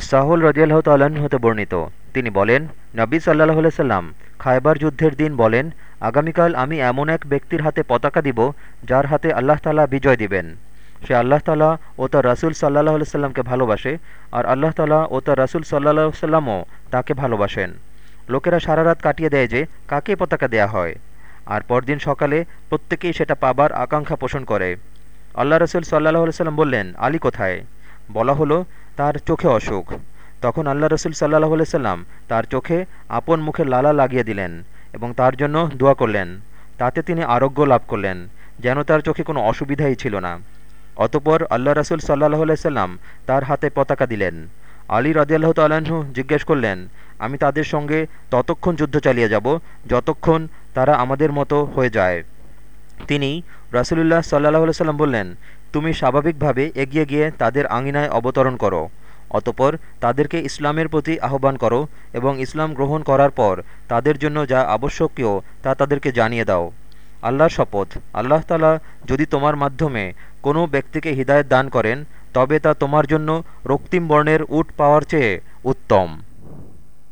সাহুল রদিয়াল্লাহ তাল্লাহ্ন হতে বর্ণিত। তিনি বলেন, নবী সাল্লাহ সাল্লাম খায়বার যুদ্ধের দিন বলেন, আগামীকাল আমি এমন এক ব্যক্তির হাতে পতাকা দিব যার হাতে আল্লাহ তালা বিজয় দিবেন। সে আল্লাহ তালা ও তার রাসুল সাল্লাহ সাল্লামকে ভালোবাসে আর আল্লাহ তালা ও তার রাসুল সাল্লাহ সাল্লামও তাকে ভালোবাসেন। লোকেরা সারা রাত কাটিয়ে দেয় যে কাকে পতাকা দেয়া হয়। আর পরদিন সকালে প্রত্যেকেই সেটা পাবার আকাঙ্ক্ষা পোষণ করে। আল্লাহ রসুল সাল্লাহ সাল্লাম বললেন, আলী কোথায়? বলা হলো তার চোখে অসুখ। তখন আল্লাহ রসুল সাল্লাহ সাল্লাম তার চোখে আপন মুখে লালা লাগিয়ে দিলেন এবং তার জন্য দোয়া করলেন। তাতে তিনি আরোগ্য লাভ করলেন, যেন তার চোখে কোনো অসুবিধাই ছিল না। অতপর আল্লাহ রসুল সাল্লাহ সাল্লাম তার হাতে পতাকা দিলেন। আলী রাজিয়াল্লাহ তাল্লাহ্ন জিজ্ঞেস করলেন, আমি তাদের সঙ্গে ততক্ষণ যুদ্ধ চালিয়ে যাব, যতক্ষণ তারা আমাদের মতো হয়ে যায়। তিনি রাসুলুল্লাহ সাল্লাহ সাল্লাম বললেন, তুমি স্বাভাবিকভাবে এগিয়ে গিয়ে তাদের আঙিনায় অবতরণ করো, অতপর তাদেরকে ইসলামের প্রতি আহ্বান করো এবং ইসলাম গ্রহণ করার পর তাদের জন্য যা আবশ্যকীয় তা তাদেরকে জানিয়ে দাও। আল্লাহর শপথ, আল্লাহ তালা যদি তোমার মাধ্যমে কোনো ব্যক্তিকে হৃদায়ত দান করেন, তবে তা তোমার জন্য রক্তিম বর্ণের উট পাওয়ার চেয়ে উত্তম।